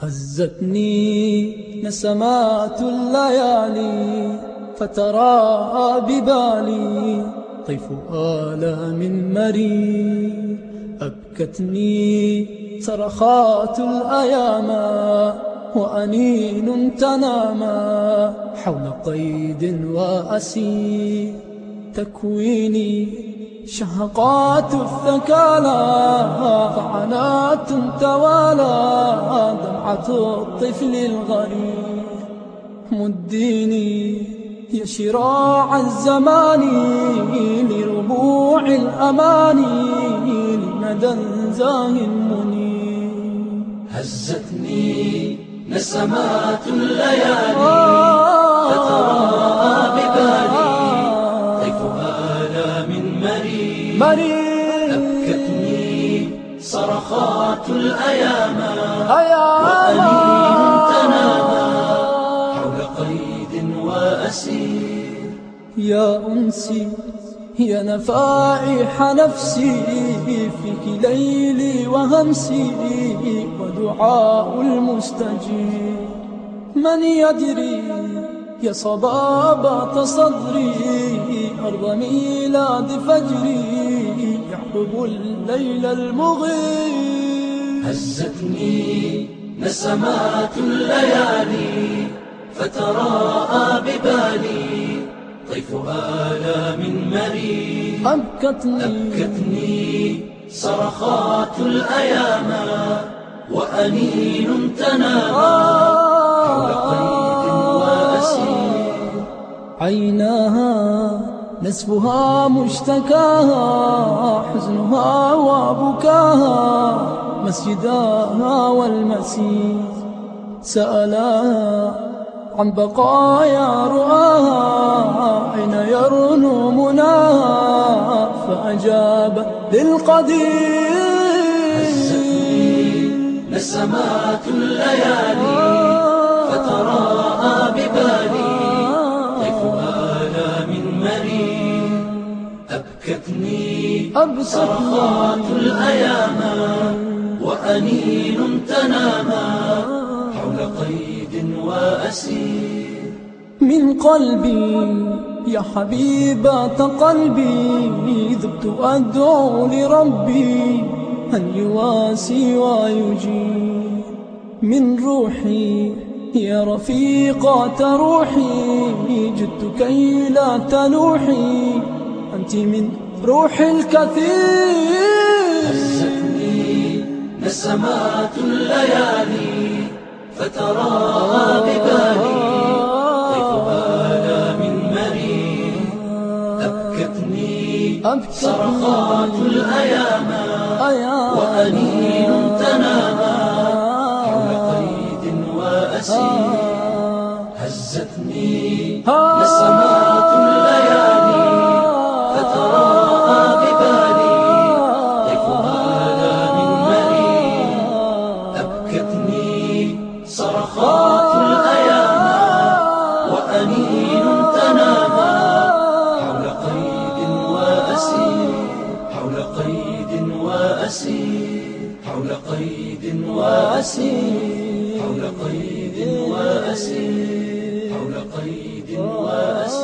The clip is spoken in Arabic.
هزتني نسمات الليالي فتراءى ببالي طيف آلام مري أبكتني صرخات الأيام وأنين تناما حول قيد وأسي تكويني شهقات الثكالى طعنات توالى دمعة الطفل الغريب. مديني يا شراع الزمان لربوع الأماني لندى زاه منير هزتني نسمات الليالي فتراءى ببالي طيف آلام مريض. صرخات الأيام أيام. تنامى حول قيد وأسير. يا أنسي يا نفائح نفسي فيك ليلي وهمسي ودعاء المستجيب من يدري يا صبابة صدري أرض ميلاد فجري يحبب الليل المغيب هزتني نسمات الليالي فتراءى ببالي طيف آلام مريض أبكتني. أبكتني صرخات الأيام وأنين تنامى حول قيد وأسير. عيناها نسفها مشتكاها حزنها وبكاها مسجداها والمسير سألاها عن بقايا رؤاها أين يرنو مناها فأجاب للقدير. نسمات الليالي فتراءى ببالي طيف آلام مريض أبكتني أبكتني صرخات الأيام. وأنين تنامى حول قيد وأسير. من قلبي يا حبيبة قلبي ذبت أدعو لربي أن يواسي ويجيب من روحي يا رفيقة روحي جدت كي لا تنوحي. أنت من روح الكثير. نسمات الليالي فتراءى ببالي طيف آلام مريض أبكتني صرخات الأيام أيا وأنين حول قيد وأسير. حول قيد وأسير. حول قيد وأسير.